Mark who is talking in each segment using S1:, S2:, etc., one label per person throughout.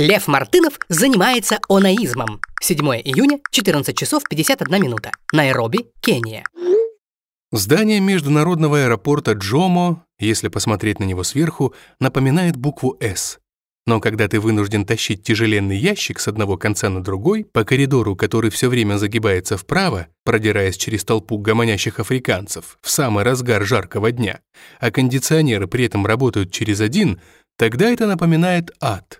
S1: Лев Мартынов занимается онаизмом. 7 июня, 14 часов 51 минута. Найроби, Кения.
S2: Здание международного аэропорта Джомо, если посмотреть на него сверху, напоминает букву «С». Но когда ты вынужден тащить тяжеленный ящик с одного конца на другой по коридору, который все время загибается вправо, продираясь через толпу гомонящих африканцев в самый разгар жаркого дня, а кондиционеры при этом работают через один, тогда это напоминает ад.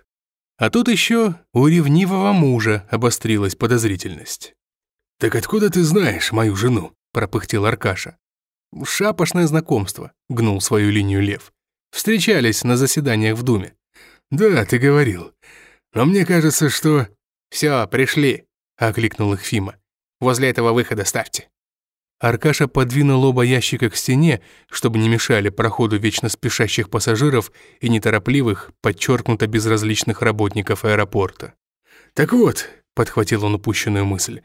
S2: А тут еще у ревнивого мужа обострилась подозрительность.
S3: «Так откуда ты знаешь мою жену?»
S2: — пропыхтел Аркаша. «Шапошное знакомство», — гнул свою линию Лев. «Встречались на заседаниях в Думе».
S3: «Да, ты говорил. Но мне кажется, что...»
S4: «Все, пришли», — окликнул их Фима. «Возле этого выхода ставьте».
S2: Аркаша подвинул оба ящика к стене, чтобы не мешали проходу вечно спешащих пассажиров и неторопливых, подчеркнуто безразличных работников аэропорта.
S3: «Так вот», — подхватил он упущенную мысль,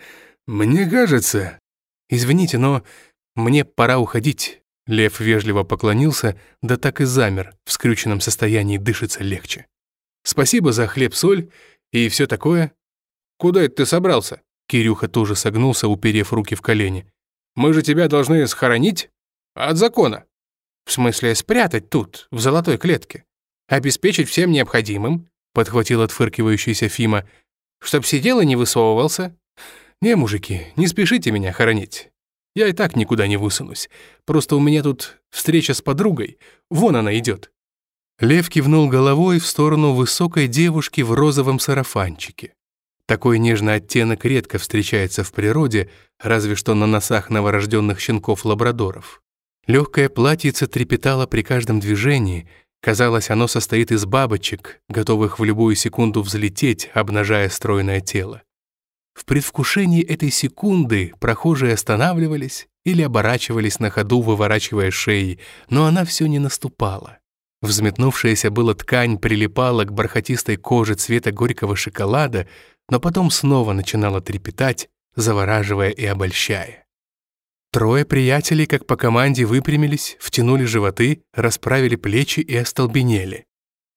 S3: «мне кажется...»
S2: «Извините, но мне пора уходить». Лев вежливо поклонился, да так и замер, в скрюченном состоянии дышится легче. «Спасибо за хлеб-соль и все такое».
S4: «Куда это ты собрался?»
S2: Кирюха тоже согнулся, уперев руки в колени.
S4: Мы же тебя должны схоронить от закона.
S1: В смысле, спрятать тут, в золотой клетке. Обеспечить всем необходимым, подхватил отфыркивающийся Фима, чтоб сидел и не высовывался.
S2: Не, мужики, не спешите меня хоронить. Я и так никуда не высунусь. Просто у меня тут встреча с подругой. Вон она идет. Лев кивнул головой в сторону высокой девушки в розовом сарафанчике. Такой нежный оттенок редко встречается в природе, разве что на носах новорожденных щенков-лабрадоров. Легкое платьице трепетало при каждом движении, казалось, оно состоит из бабочек, готовых в любую секунду взлететь, обнажая стройное тело. В предвкушении этой секунды прохожие останавливались или оборачивались на ходу, выворачивая шеи, но она все не наступала. Взметнувшаяся была ткань прилипала к бархатистой коже цвета горького шоколада, но потом снова начинала трепетать, завораживая и обольщая. Трое приятелей, как по команде, выпрямились, втянули животы, расправили плечи и остолбенели.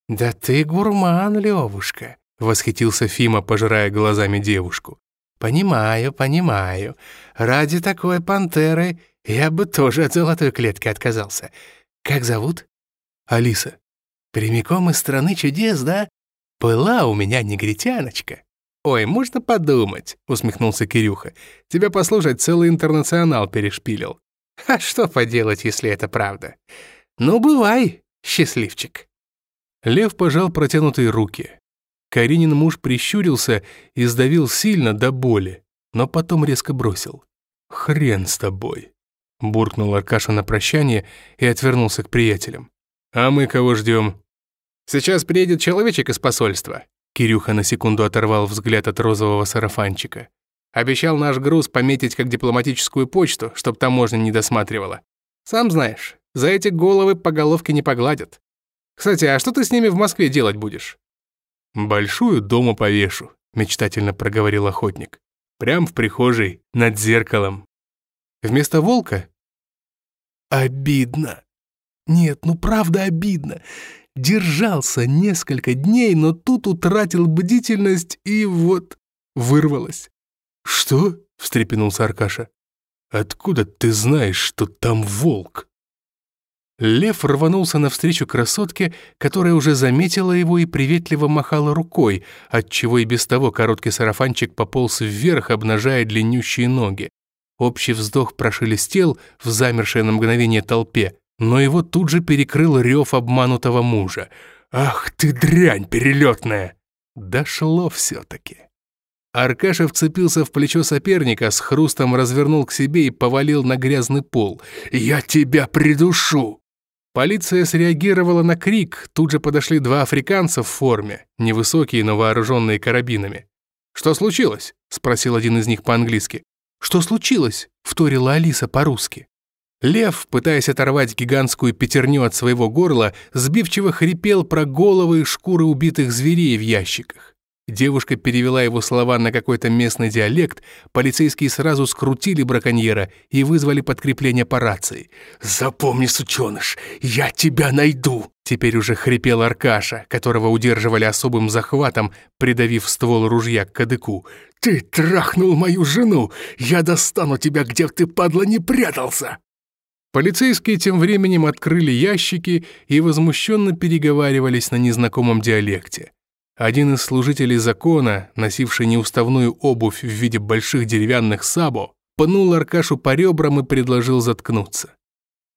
S1: «Да ты гурман, Левушка!» — восхитился Фима, пожирая глазами девушку. «Понимаю, понимаю. Ради такой пантеры я бы тоже от золотой клетки отказался. Как зовут?»
S2: «Алиса».
S1: «Прямиком из страны чудес, да? Была у меня негритяночка».
S4: «Ой, можно подумать», — усмехнулся Кирюха. «Тебя послушать целый интернационал перешпилил».
S1: «А что поделать, если это правда? Ну, бывай, счастливчик».
S2: Лев пожал протянутые руки. Каринин муж прищурился и сдавил сильно до боли, но потом резко бросил. «Хрен с тобой», — буркнул Аркаша на прощание и отвернулся к приятелям. «А мы кого ждем?
S4: «Сейчас приедет человечек из посольства»,
S2: Кирюха на секунду оторвал взгляд от розового сарафанчика.
S4: «Обещал наш груз пометить как дипломатическую почту, чтоб таможня не досматривала. Сам знаешь, за эти головы по головке не погладят. Кстати, а что ты с ними в Москве делать будешь?»
S2: «Большую дома повешу», — мечтательно проговорил охотник. «Прям в прихожей, над зеркалом». «Вместо волка?»
S3: «Обидно. Нет, ну правда обидно. Держался несколько дней, но тут утратил бдительность и вот вырвалось.
S2: «Что?» — встрепенулся Аркаша. «Откуда ты знаешь, что там волк?» Лев рванулся навстречу красотке, которая уже заметила его и приветливо махала рукой, отчего и без того короткий сарафанчик пополз вверх, обнажая длиннющие ноги. Общий вздох прошелестел в замершей на мгновение толпе но его тут же перекрыл рев обманутого мужа. «Ах ты дрянь перелетная!» Дошло все-таки. Аркаша вцепился в плечо соперника, с хрустом развернул к себе и повалил на грязный пол. «Я тебя придушу!» Полиция среагировала на крик, тут же подошли два африканца в форме, невысокие, но вооруженные карабинами.
S4: «Что случилось?» — спросил один из них по-английски.
S1: «Что случилось?» — вторила Алиса по-русски.
S2: Лев, пытаясь оторвать гигантскую пятерню от своего горла, сбивчиво хрипел про головы и шкуры убитых зверей в ящиках. Девушка перевела его слова на какой-то местный диалект, полицейские сразу скрутили браконьера и вызвали подкрепление по рации.
S3: «Запомни, сученыш, я тебя найду!»
S2: Теперь уже хрипел Аркаша, которого удерживали особым захватом, придавив ствол ружья к кадыку.
S3: «Ты трахнул мою жену! Я достану тебя, где ты, падла, не прятался!»
S2: Полицейские тем временем открыли ящики и возмущенно переговаривались на незнакомом диалекте. Один из служителей закона, носивший неуставную обувь в виде больших деревянных сабо, пнул Аркашу по ребрам и предложил заткнуться.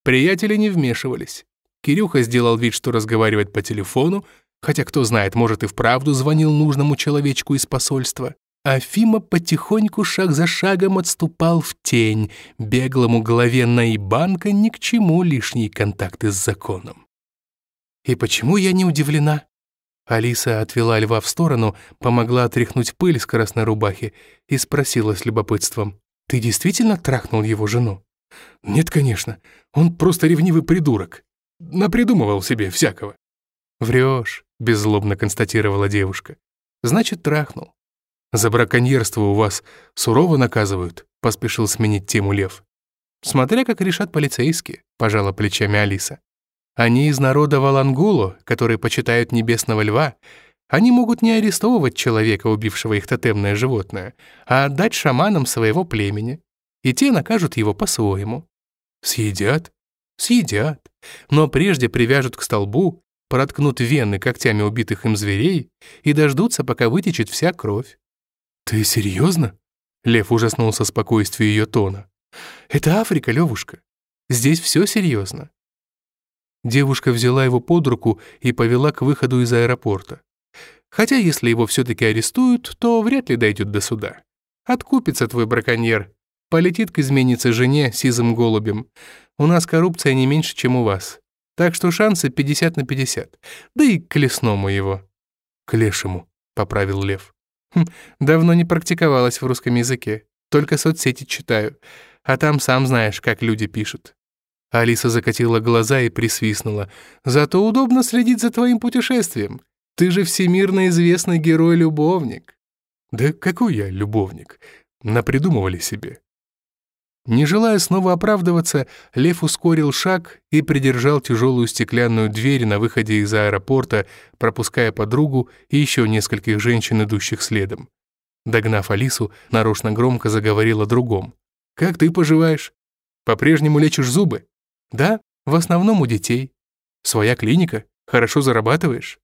S2: Приятели не вмешивались. Кирюха сделал вид, что разговаривает по телефону, хотя, кто знает, может и вправду звонил нужному человечку из посольства. А Фима потихоньку шаг за шагом отступал в тень, беглому голове Наибанка ни к чему лишние контакты с законом. И почему я не удивлена? Алиса отвела льва в сторону, помогла отряхнуть пыль с красной рубахи и спросила с любопытством. «Ты действительно трахнул его жену?»
S3: «Нет, конечно. Он просто ревнивый придурок. Напридумывал себе всякого».
S2: «Врешь», — беззлобно констатировала девушка. «Значит, трахнул». «За браконьерство у вас сурово наказывают?» — поспешил сменить тему Лев. «Смотря как решат полицейские», — пожала плечами Алиса. Они из народа Валангулу, которые почитают небесного льва. Они могут не арестовывать человека, убившего их тотемное животное, а отдать шаманам своего племени. И те накажут его по-своему. Съедят? Съедят. Но прежде привяжут к столбу, проткнут вены когтями убитых им зверей и дождутся, пока вытечет вся кровь.
S3: «Ты серьезно?»
S2: Лев ужаснулся спокойствию ее тона.
S3: «Это Африка, Левушка. Здесь все серьезно.
S2: Девушка взяла его под руку и повела к выходу из аэропорта. Хотя если его все-таки арестуют, то вряд ли дойдет до суда. Откупится твой браконьер. Полетит к изменнице жене сизым голубем. У нас коррупция не меньше, чем у вас. Так что шансы 50 на 50. Да и к лесному его.
S3: К лешему, поправил Лев.
S2: Хм, давно не практиковалась в русском языке. Только соцсети читаю. А там сам знаешь, как люди пишут. Алиса закатила глаза и присвистнула. «Зато удобно следить за твоим путешествием. Ты же всемирно известный герой-любовник».
S3: «Да какой я любовник? Напридумывали себе».
S2: Не желая снова оправдываться, Лев ускорил шаг и придержал тяжелую стеклянную дверь на выходе из аэропорта, пропуская подругу и еще нескольких женщин, идущих следом. Догнав Алису, нарочно громко заговорил о другом. «Как ты поживаешь? По-прежнему лечишь зубы?» Да, в основном у детей. Своя клиника, хорошо зарабатываешь.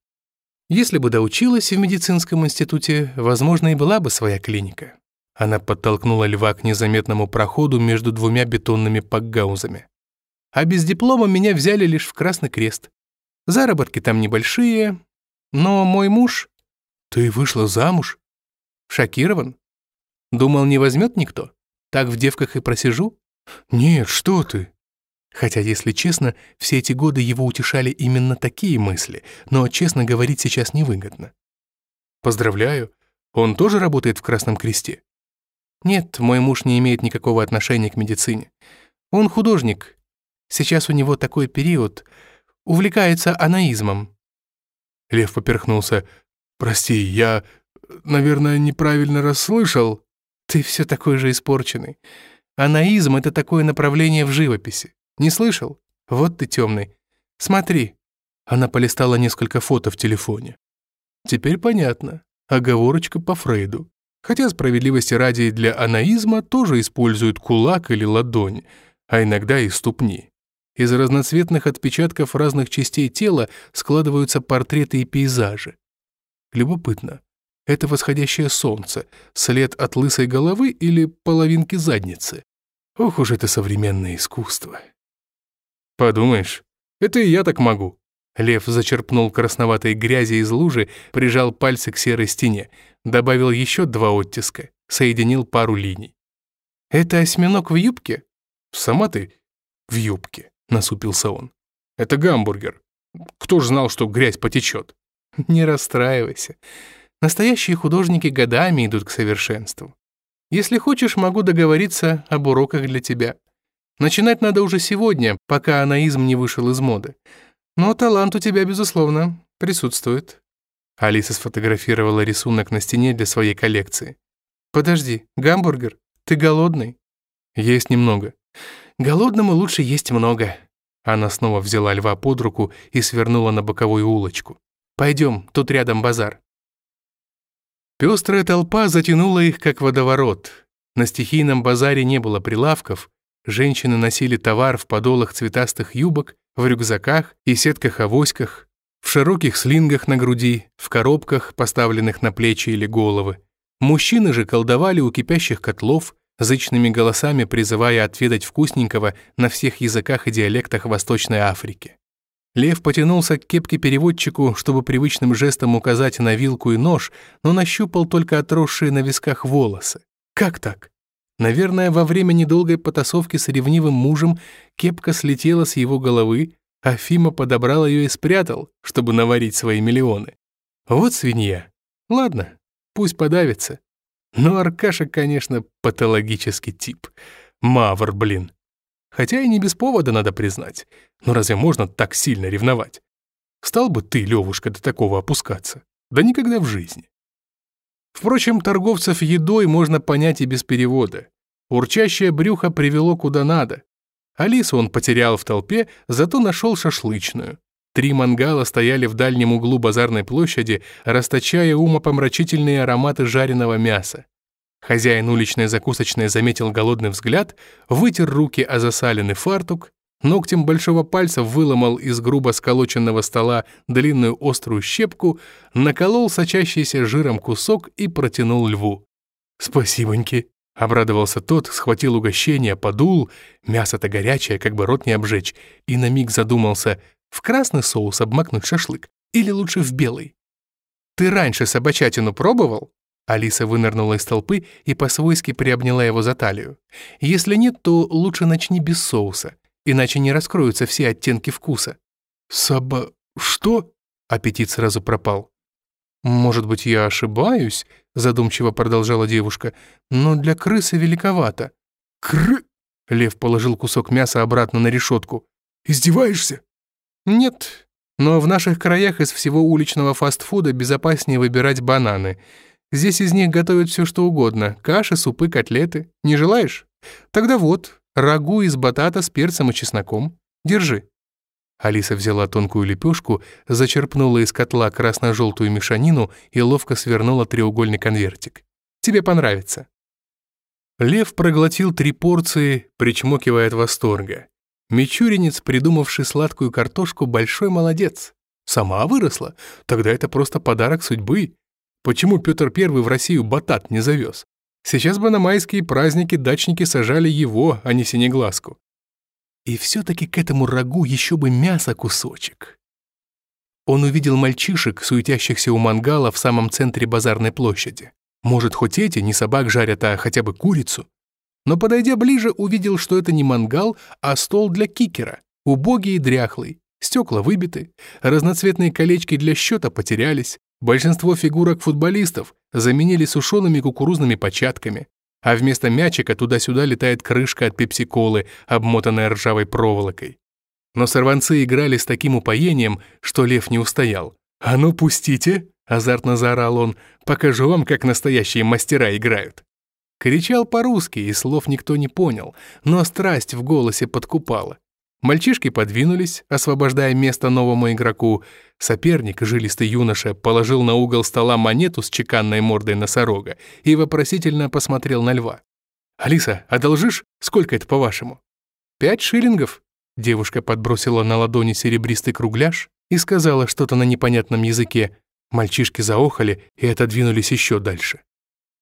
S2: Если бы доучилась в медицинском институте, возможно, и была бы своя клиника. Она подтолкнула льва к незаметному проходу между двумя бетонными пакгаузами. А без диплома меня взяли лишь в Красный Крест. Заработки там небольшие, но мой муж...
S3: Ты вышла замуж?
S2: Шокирован? Думал, не возьмет никто? Так в девках и просижу?
S3: Нет, что ты.
S2: Хотя, если честно, все эти годы его утешали именно такие мысли, но, честно говорить, сейчас невыгодно.
S3: Поздравляю. Он тоже работает в Красном Кресте?
S2: Нет, мой муж не имеет никакого отношения к медицине. Он художник. Сейчас у него такой период. Увлекается анаизмом.
S3: Лев поперхнулся. «Прости, я, наверное, неправильно расслышал».
S2: «Ты все такой же испорченный. Анаизм — это такое направление в живописи. Не слышал? Вот ты темный. Смотри». Она полистала несколько фото в телефоне. Теперь понятно. Оговорочка по Фрейду. Хотя справедливости ради для анаизма тоже используют кулак или ладонь, а иногда и ступни. Из разноцветных отпечатков разных частей тела складываются портреты и пейзажи. Любопытно. Это восходящее солнце, след от лысой головы или половинки задницы? Ох уж это современное искусство. «Подумаешь, это и я так могу». Лев зачерпнул красноватой грязи из лужи, прижал пальцы к серой стене, добавил еще два оттиска, соединил пару линий. «Это осьминог в юбке?»
S3: «Сама ты в юбке», — насупился он. «Это гамбургер. Кто ж знал, что грязь потечет?»
S2: «Не расстраивайся. Настоящие художники годами идут к совершенству. Если хочешь, могу договориться об уроках для тебя. Начинать надо уже сегодня, пока анаизм не вышел из моды. Но талант у тебя, безусловно, присутствует». Алиса сфотографировала рисунок на стене для своей коллекции.
S4: «Подожди, гамбургер? Ты голодный?»
S2: «Есть немного».
S4: «Голодному лучше есть много».
S2: Она снова взяла льва под руку и свернула на боковую улочку.
S4: «Пойдем, тут рядом базар».
S2: Пестрая толпа затянула их, как водоворот. На стихийном базаре не было прилавков, женщины носили товар в подолах цветастых юбок, в рюкзаках и сетках-авоськах, в широких слингах на груди, в коробках, поставленных на плечи или головы. Мужчины же колдовали у кипящих котлов, зычными голосами призывая отведать вкусненького на всех языках и диалектах Восточной Африки. Лев потянулся к кепке-переводчику, чтобы привычным жестом указать на вилку и нож, но нащупал только отросшие на висках волосы. Как так? Наверное, во время недолгой потасовки с ревнивым мужем кепка слетела с его головы, а Фима подобрал ее и спрятал, чтобы наварить свои миллионы. Вот свинья. Ладно, пусть подавится. Но Аркаша, конечно, патологический тип. Мавр, блин. Хотя и не без повода, надо признать. Но разве можно так сильно ревновать? Стал бы ты, Левушка, до такого опускаться? Да никогда в жизни. Впрочем, торговцев едой можно понять и без перевода. Урчащее брюхо привело куда надо. Алису он потерял в толпе, зато нашел шашлычную. Три мангала стояли в дальнем углу базарной площади, расточая умопомрачительные ароматы жареного мяса. Хозяин уличной закусочной заметил голодный взгляд, вытер руки о засаленный фартук, ногтем большого пальца выломал из грубо сколоченного стола длинную острую щепку, наколол сочащийся жиром кусок и протянул льву. «Спасибоньки», Обрадовался тот, схватил угощение, подул, мясо-то горячее, как бы рот не обжечь, и на миг задумался, в красный соус обмакнуть шашлык или лучше в белый. «Ты раньше собачатину пробовал?» Алиса вынырнула из толпы и по-свойски приобняла его за талию. «Если нет, то лучше начни без соуса, иначе не раскроются все оттенки вкуса». «Саба... что?» Аппетит сразу пропал.
S4: «Может быть, я ошибаюсь?» — задумчиво продолжала девушка. «Но для крысы великовато».
S2: «Кры...» — Лев положил кусок мяса обратно на решетку. «Издеваешься?»
S4: «Нет, но в наших краях из всего уличного фастфуда безопаснее выбирать бананы. Здесь из них готовят все что угодно. Каши, супы, котлеты. Не желаешь? Тогда вот, рагу из батата с перцем и чесноком. Держи».
S2: Алиса взяла тонкую лепешку, зачерпнула из котла красно-желтую мешанину и ловко свернула треугольный конвертик. «Тебе понравится». Лев проглотил три порции, причмокивая от восторга. Мичуринец, придумавший сладкую картошку, большой молодец. Сама выросла? Тогда это просто подарок судьбы. Почему Петр Первый в Россию батат не завез? Сейчас бы на майские праздники дачники сажали его, а не синеглазку. И все-таки к этому рагу еще бы мясо кусочек. Он увидел мальчишек, суетящихся у мангала в самом центре базарной площади. Может, хоть эти не собак жарят, а хотя бы курицу? Но, подойдя ближе, увидел, что это не мангал, а стол для кикера, убогий и дряхлый. Стекла выбиты, разноцветные колечки для счета потерялись, большинство фигурок футболистов заменили сушеными кукурузными початками, а вместо мячика туда-сюда летает крышка от пепси-колы, обмотанная ржавой проволокой. Но сорванцы играли с таким упоением, что лев не устоял. «А ну, пустите!» — азартно заорал он. «Покажу вам, как настоящие мастера играют». Кричал по-русски, и слов никто не понял, но страсть в голосе подкупала. Мальчишки подвинулись, освобождая место новому игроку. Соперник, жилистый юноша, положил на угол стола монету с чеканной мордой носорога и вопросительно посмотрел на льва. «Алиса, одолжишь? Сколько это, по-вашему?» «Пять шиллингов». Девушка подбросила на ладони серебристый кругляш и сказала что-то на непонятном языке. Мальчишки заохали и отодвинулись еще дальше.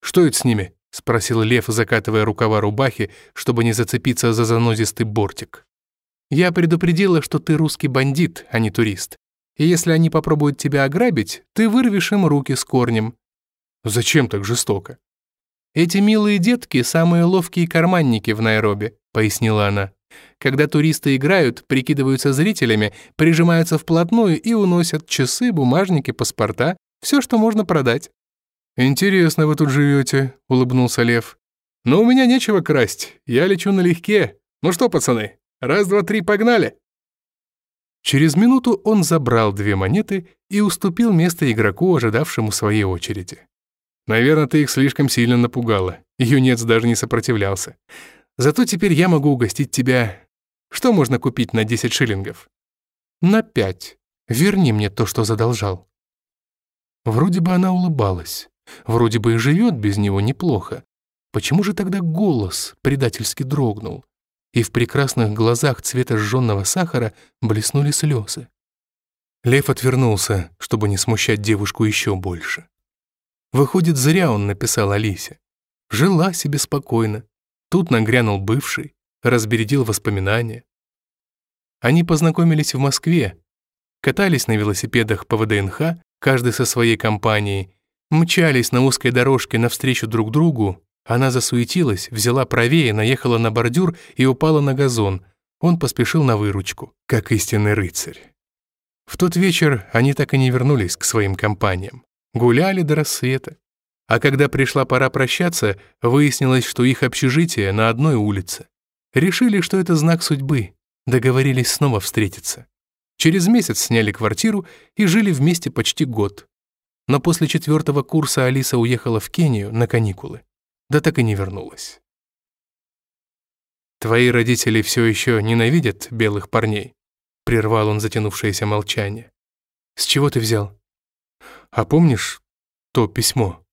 S2: «Что это с ними?» — спросил Лев, закатывая рукава рубахи, чтобы не зацепиться за занозистый бортик. Я предупредила, что ты русский бандит, а не турист. И если они попробуют тебя ограбить, ты вырвешь им руки с корнем». «Зачем так жестоко?» «Эти милые детки — самые ловкие карманники в Найроби», — пояснила она. «Когда туристы играют, прикидываются зрителями, прижимаются вплотную и уносят часы, бумажники, паспорта, все, что можно продать». «Интересно вы тут живете», — улыбнулся Лев. «Но у меня нечего красть, я лечу налегке. Ну что, пацаны, Раз, два, три, погнали!»
S5: Через минуту он забрал две монеты и уступил место игроку, ожидавшему своей очереди. Наверное, ты их слишком сильно напугала. Юнец даже не сопротивлялся. Зато теперь я могу угостить тебя... Что можно купить на 10 шиллингов?
S2: На пять. Верни мне то, что задолжал. Вроде бы она улыбалась. Вроде бы и живет без него неплохо. Почему же тогда голос предательски дрогнул? И в прекрасных глазах цвета сжженного сахара блеснули слезы. Лев отвернулся, чтобы не смущать девушку еще больше. Выходит, зря он написал Алисе. Жила себе спокойно. Тут нагрянул бывший, разбередил воспоминания. Они познакомились в Москве, катались на велосипедах по ВДНХ, каждый со своей компанией, мчались на узкой дорожке навстречу друг другу, она засуетилась, взяла правее, наехала на бордюр и упала на газон. Он поспешил на выручку, как истинный рыцарь. В тот вечер они так и не вернулись к своим компаниям. Гуляли до рассвета. А когда пришла пора прощаться, выяснилось, что их общежитие на одной улице. Решили, что это знак судьбы. Договорились снова встретиться. Через месяц сняли квартиру и жили вместе почти год. Но после четвертого курса Алиса уехала в Кению на каникулы. Да так и не вернулась. «Твои родители все еще ненавидят белых парней?» Прервал он затянувшееся молчание. «С чего ты взял?» «А помнишь то письмо?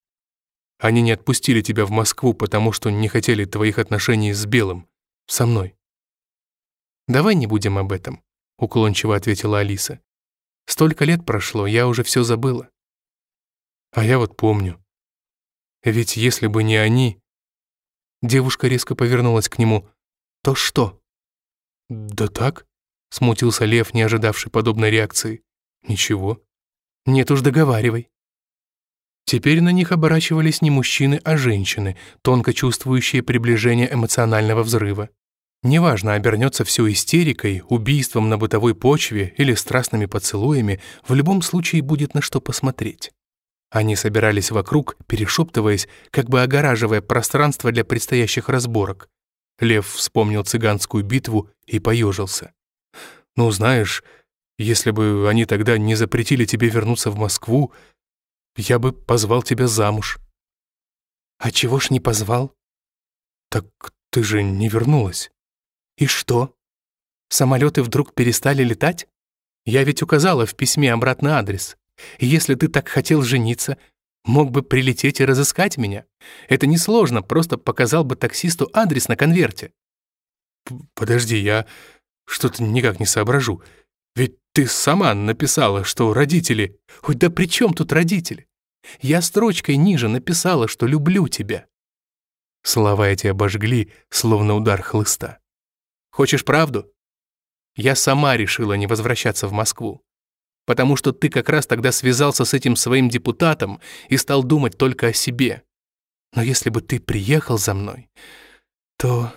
S2: Они не отпустили тебя в Москву, потому что не хотели твоих отношений с Белым, со мной». «Давай не будем об этом», — уклончиво ответила Алиса. «Столько лет прошло, я уже все забыла». «А я вот помню. Ведь если бы не они...» Девушка резко повернулась к нему. «То что?» «Да так», — смутился Лев, не ожидавший подобной реакции. «Ничего». «Нет уж, договаривай». Теперь на них оборачивались не мужчины, а женщины, тонко чувствующие приближение эмоционального взрыва. Неважно, обернется все истерикой, убийством на бытовой почве или страстными поцелуями, в любом случае будет на что посмотреть. Они собирались вокруг, перешептываясь, как бы огораживая пространство для предстоящих разборок. Лев вспомнил цыганскую битву и поежился. «Ну, знаешь, если бы они тогда не запретили тебе вернуться в Москву, я бы позвал тебя замуж». «А чего ж не позвал?» «Так ты же не вернулась». И что? Самолеты вдруг перестали летать? Я ведь указала в письме обратный адрес. Если ты так хотел жениться, мог бы прилететь и разыскать меня. Это несложно, просто показал бы таксисту адрес на конверте. Подожди, я что-то никак не соображу. Ведь ты сама написала, что родители... Ой, да при чем тут родители? Я строчкой ниже написала, что люблю тебя. Слова эти обожгли, словно удар хлыста. Хочешь правду? Я сама решила не возвращаться в Москву. Потому что ты как раз тогда связался с этим своим депутатом и стал думать только о себе. Но если бы ты приехал за мной, то...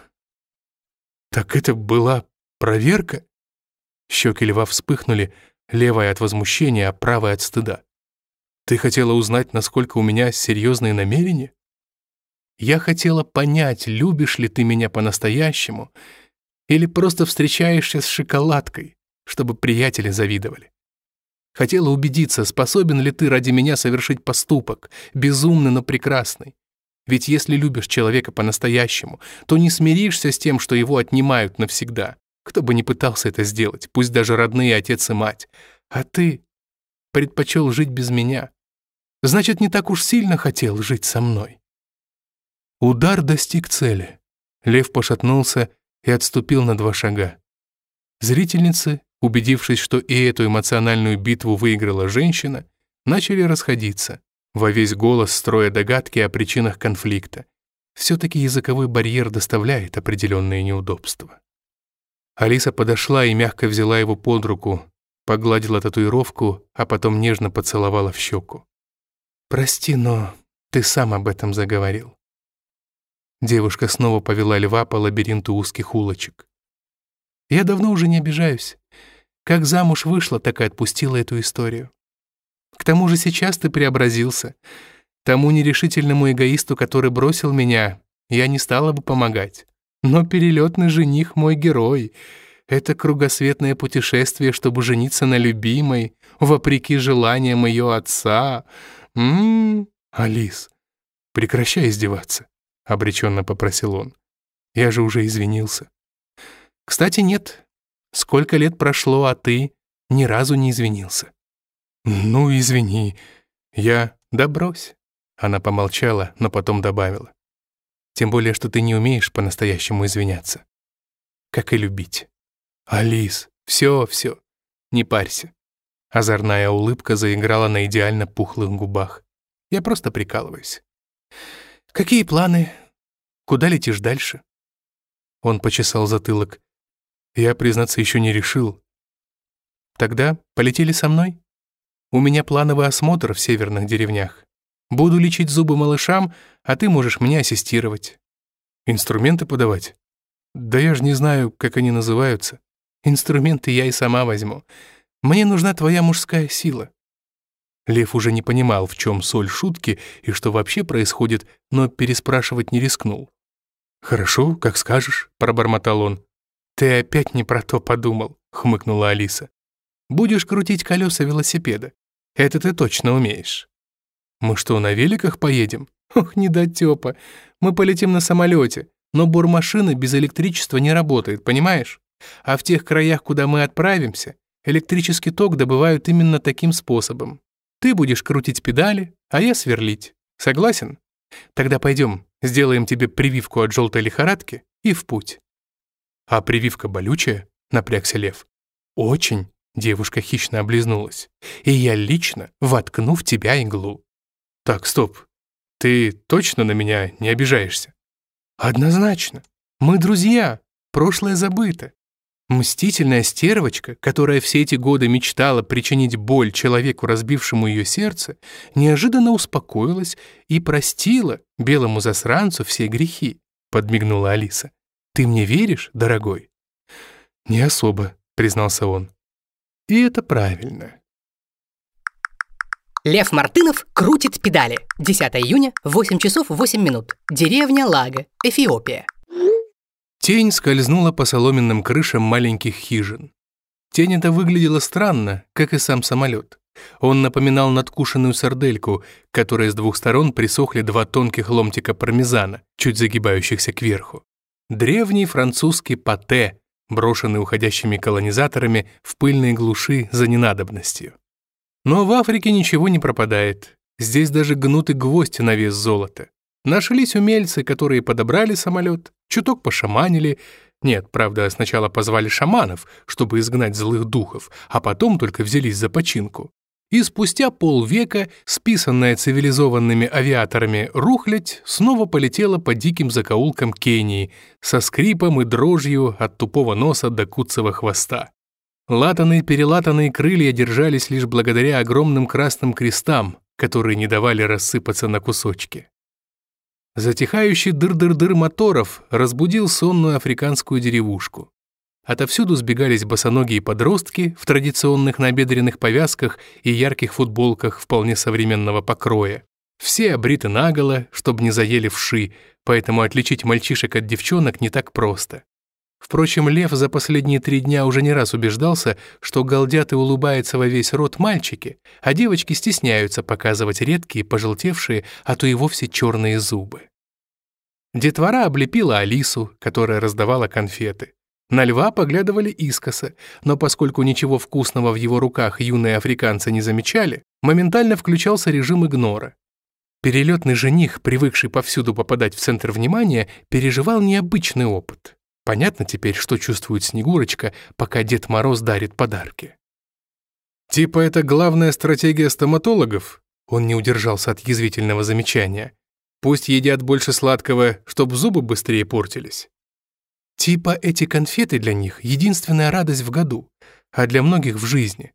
S2: Так это была проверка? Щеки льва вспыхнули, левая от возмущения, а правая от стыда. Ты хотела узнать, насколько у меня серьезные намерения? Я хотела понять, любишь ли ты меня по-настоящему, или просто встречаешься с шоколадкой, чтобы приятели завидовали. Хотела убедиться, способен ли ты ради меня совершить поступок, безумный, но прекрасный. Ведь если любишь человека по-настоящему, то не смиришься с тем, что его отнимают навсегда. Кто бы ни пытался это сделать, пусть даже родные отец и мать. А ты предпочел жить без меня. Значит, не так уж сильно хотел жить со мной. Удар достиг цели. Лев пошатнулся и отступил на два шага. Зрительницы, убедившись, что и эту эмоциональную битву выиграла женщина, начали расходиться, во весь голос строя догадки о причинах конфликта. Все-таки языковой барьер доставляет определенные неудобства. Алиса подошла и мягко взяла его под руку, погладила татуировку, а потом нежно поцеловала в щеку. «Прости, но ты сам об этом заговорил. Девушка снова повела льва по лабиринту узких улочек. «Я давно уже не обижаюсь. Как замуж вышла, так и отпустила эту историю. К тому же сейчас ты преобразился. Тому нерешительному эгоисту, который бросил меня, я не стала бы помогать. Но перелетный жених мой герой. Это кругосветное путешествие, чтобы жениться на любимой, вопреки желаниям ее отца. Ммм, Алис, прекращай издеваться, обреченно попросил он. Я же уже извинился. Кстати, нет. Сколько лет прошло, а ты ни разу не извинился. Ну, извини. Я... Да. Она помолчала, но потом добавила. Тем более, что ты не умеешь по-настоящему извиняться. Как и любить. Алис, все, все, не парься. Озорная улыбка заиграла на идеально пухлых губах. Я просто прикалываюсь. Какие планы? Куда летишь дальше? Он почесал затылок. Я, признаться, еще не решил. Тогда полетели со мной? У меня плановый осмотр в северных деревнях. Буду лечить зубы малышам, а ты можешь мне ассистировать. Инструменты подавать? Да я же не знаю, как они называются. Инструменты я и сама возьму. Мне нужна твоя мужская сила». Лев уже не понимал, в чем соль шутки и что вообще происходит, но переспрашивать не рискнул. «Хорошо, как скажешь», — пробормотал он. «Ты опять не про то подумал», — хмыкнула Алиса. «Будешь крутить колеса велосипеда. Это ты точно умеешь». «Мы что, на великах поедем?» «Ох, недотёпа. Мы полетим на самолете, но бормашина без электричества не работает, понимаешь? А в тех краях, куда мы отправимся, электрический ток добывают именно таким способом. Ты будешь крутить педали, а я сверлить. Согласен? Тогда пойдем, сделаем тебе прививку от желтой лихорадки и в путь». «А прививка болючая?» — напрягся Лев. «Очень», — девушка хищно облизнулась. «И я лично воткну в тебя иглу». «Так, стоп. Ты точно на меня не обижаешься?» «Однозначно. Мы друзья. Прошлое забыто. Мстительная стервочка, которая все эти годы мечтала причинить боль человеку, разбившему ее сердце, неожиданно успокоилась и простила белому засранцу все грехи», — подмигнула Алиса. «Ты мне веришь, дорогой?» «Не особо», — признался он. «И это правильно.
S1: Лев Мартынов крутит педали. 10 июня, 8 часов 8 минут. Деревня Лага, Эфиопия.
S2: Тень скользнула по соломенным крышам маленьких хижин. Тень эта выглядела странно, как и сам самолет. Он напоминал надкушенную сардельку, которой с двух сторон присохли два тонких ломтика пармезана, чуть загибающихся кверху. Древний французский пате, брошенный уходящими колонизаторами в пыльные глуши за ненадобностью. Но в Африке ничего не пропадает. Здесь даже гнуты гвоздь на вес золота. Нашлись умельцы, которые подобрали самолет, чуток пошаманили. Нет, правда, сначала позвали шаманов, чтобы изгнать злых духов, а потом только взялись за починку. И спустя полвека, списанная цивилизованными авиаторами рухлядь, снова полетела по диким закоулкам Кении, со скрипом и дрожью от тупого носа до куцого хвоста. Латанные-перелатанные крылья держались лишь благодаря огромным красным крестам, которые не давали рассыпаться на кусочки. Затихающий дыр-дыр-дыр моторов разбудил сонную африканскую деревушку. Отовсюду сбегались босоногие подростки в традиционных набедренных повязках и ярких футболках вполне современного покроя. Все обриты наголо, чтобы не заели вши, поэтому отличить мальчишек от девчонок не так просто. Впрочем, Лев за последние три дня уже не раз убеждался, что галдят и улыбаются во весь рот мальчики, а девочки стесняются показывать редкие, пожелтевшие, а то и вовсе черные зубы. Детвора облепила Алису, которая раздавала конфеты. На льва поглядывали искоса, но поскольку ничего вкусного в его руках юные африканцы не замечали, моментально включался режим игнора. Перелетный жених, привыкший повсюду попадать в центр внимания, переживал необычный опыт. Понятно теперь, что чувствует Снегурочка, пока Дед Мороз дарит подарки. «Типа это главная стратегия стоматологов?» Он не удержался от язвительного замечания. «Пусть едят больше сладкого, чтобы зубы быстрее портились». «Типа эти конфеты для них — единственная радость в году, а для многих в жизни.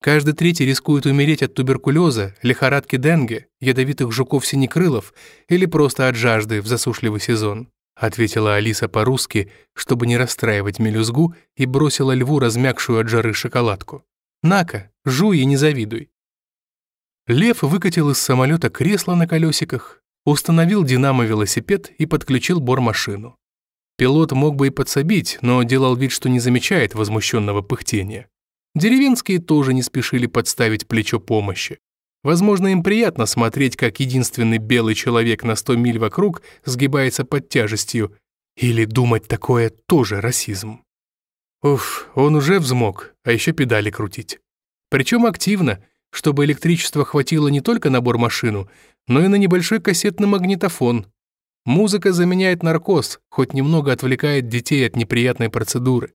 S2: Каждый третий рискует умереть от туберкулеза, лихорадки денге, ядовитых жуков-синекрылов или просто от жажды в засушливый сезон ответила Алиса по-русски, чтобы не расстраивать мелюзгу, и бросила льву размягшую от жары шоколадку. «На-ка, жуй и не завидуй». Лев выкатил из самолета кресло на колесиках, установил динамо-велосипед и подключил бормашину. Пилот мог бы и подсобить, но делал вид, что не замечает возмущенного пыхтения. Деревенские тоже не спешили подставить плечо помощи. Возможно, им приятно смотреть, как единственный белый человек на 100 миль вокруг сгибается под тяжестью. Или думать такое тоже расизм. Уф, он уже взмок, а еще педали крутить. Причем активно, чтобы электричества хватило не только на бормашину, но и на небольшой кассетный магнитофон. Музыка заменяет наркоз, хоть немного отвлекает детей от неприятной процедуры.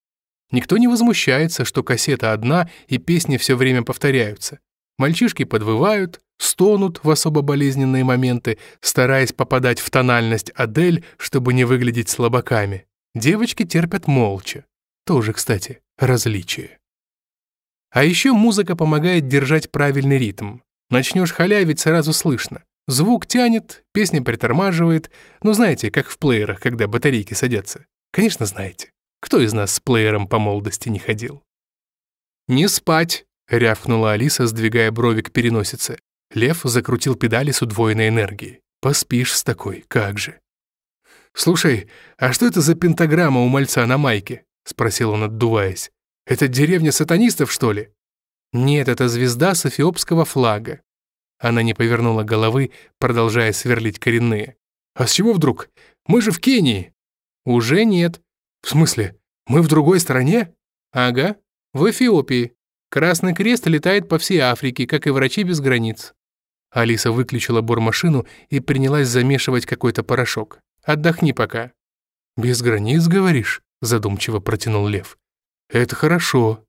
S2: Никто не возмущается, что кассета одна и песни все время повторяются. Мальчишки подвывают, стонут в особо болезненные моменты, стараясь попадать в тональность Адель, чтобы не выглядеть слабаками. Девочки терпят молча. Тоже, кстати, различие. А еще музыка помогает держать правильный ритм. Начнешь халявить, сразу слышно. Звук тянет, песня притормаживает. Ну, знаете, как в плеерах, когда батарейки садятся. Конечно, знаете. Кто из нас с плеером по молодости не ходил? «Не спать!» — рявкнула Алиса, сдвигая брови к переносице. Лев закрутил педали с удвоенной энергией. «Поспишь с такой, как же!» «Слушай, а что это за пентаграмма у мальца на майке?» — спросил он, отдуваясь. «Это деревня сатанистов, что ли?» «Нет, это звезда с эфиопского флага». Она не повернула головы, продолжая сверлить коренные. «А с чего вдруг? Мы же в Кении!» «Уже нет. В смысле, мы в другой стране?» «Ага, в Эфиопии. Красный крест летает по всей Африке, как и врачи без границ». Алиса выключила бормашину и принялась замешивать какой-то порошок. «Отдохни пока». «Без границ, говоришь?» – задумчиво протянул Лев. «Это хорошо».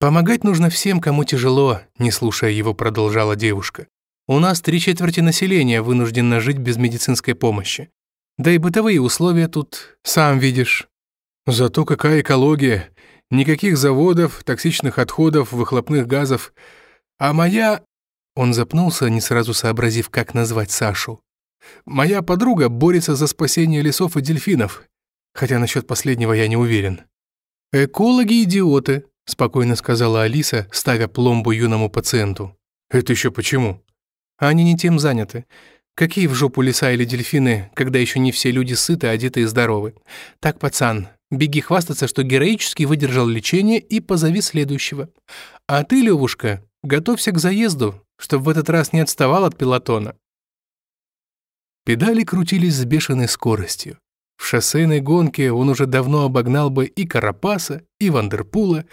S2: «Помогать нужно всем, кому тяжело», – не слушая его, продолжала девушка. «У нас три четверти населения вынуждено жить без медицинской помощи. Да и бытовые условия тут, сам видишь». «Зато какая экология! Никаких заводов, токсичных отходов, выхлопных газов. А моя...» Он запнулся, не сразу сообразив, как назвать Сашу. «Моя подруга борется за спасение лесов и дельфинов, хотя насчет последнего я не уверен». «Экологи – идиоты», – спокойно сказала Алиса, ставя пломбу юному пациенту. «Это еще почему?» «Они не тем заняты. Какие в жопу леса или дельфины, когда еще не все люди сыты, одеты и здоровы? Так, пацан, Беги хвастаться, что героически выдержал лечение и позови следующего. А ты, Левушка, готовься к заезду, чтобы в этот раз не отставал от пилотона. Педали крутились с бешеной скоростью. В шоссейной гонке он уже давно обогнал бы и Карапаса, и Вандерпула,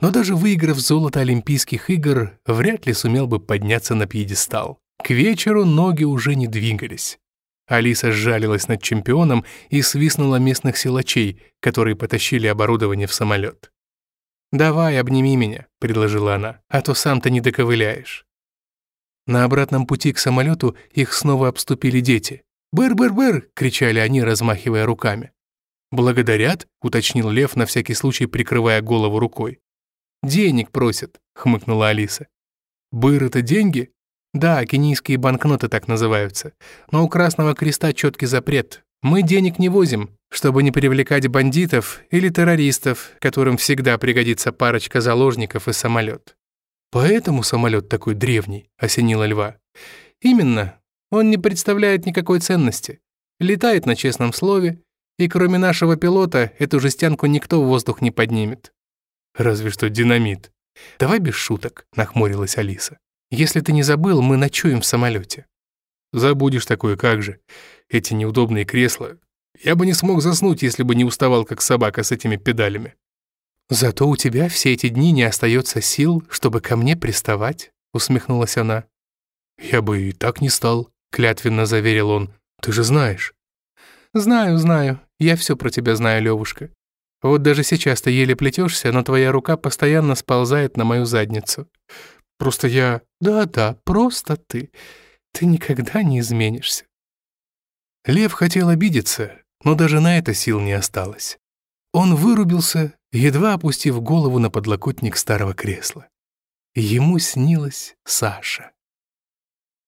S2: но даже выиграв золото Олимпийских игр, вряд ли сумел бы подняться на пьедестал. К вечеру ноги уже не двигались. Алиса сжалилась над чемпионом и свистнула местных силачей, которые потащили оборудование в самолет. «Давай, обними меня», — предложила она, «а то сам-то не доковыляешь». На обратном пути к самолету их снова обступили дети. «Быр-быр-быр!» — кричали они, размахивая руками. «Благодарят?» — уточнил Лев, на всякий случай прикрывая голову рукой. «Денег просят», — хмыкнула Алиса. «Быр — это деньги?» Да, кенийские банкноты так называются. Но у Красного Креста четкий запрет. Мы денег не возим, чтобы не привлекать бандитов или террористов, которым всегда пригодится парочка заложников и самолет. Поэтому самолет такой древний, осенила льва. Именно. Он не представляет никакой ценности. Летает на честном слове, и кроме нашего пилота эту жестянку никто в воздух не поднимет. Разве что динамит. Давай без шуток, нахмурилась Алиса. Если ты не забыл, мы ночуем в самолете. Забудешь такое, как же. Эти неудобные кресла. Я бы не смог заснуть, если бы не уставал, как собака с этими педалями. Зато у тебя все эти дни не остается сил, чтобы ко мне приставать, усмехнулась она. Я бы и так не стал, клятвенно заверил он. Ты же знаешь. Знаю, знаю. Я все про тебя знаю, Левушка. Вот даже сейчас ты еле плетешься, но твоя рука постоянно сползает на мою задницу. Просто я... Да-да, просто ты. Ты никогда не изменишься. Лев хотел обидеться, но даже на это сил не осталось. Он вырубился, едва опустив голову на подлокотник старого кресла. Ему снилась Саша.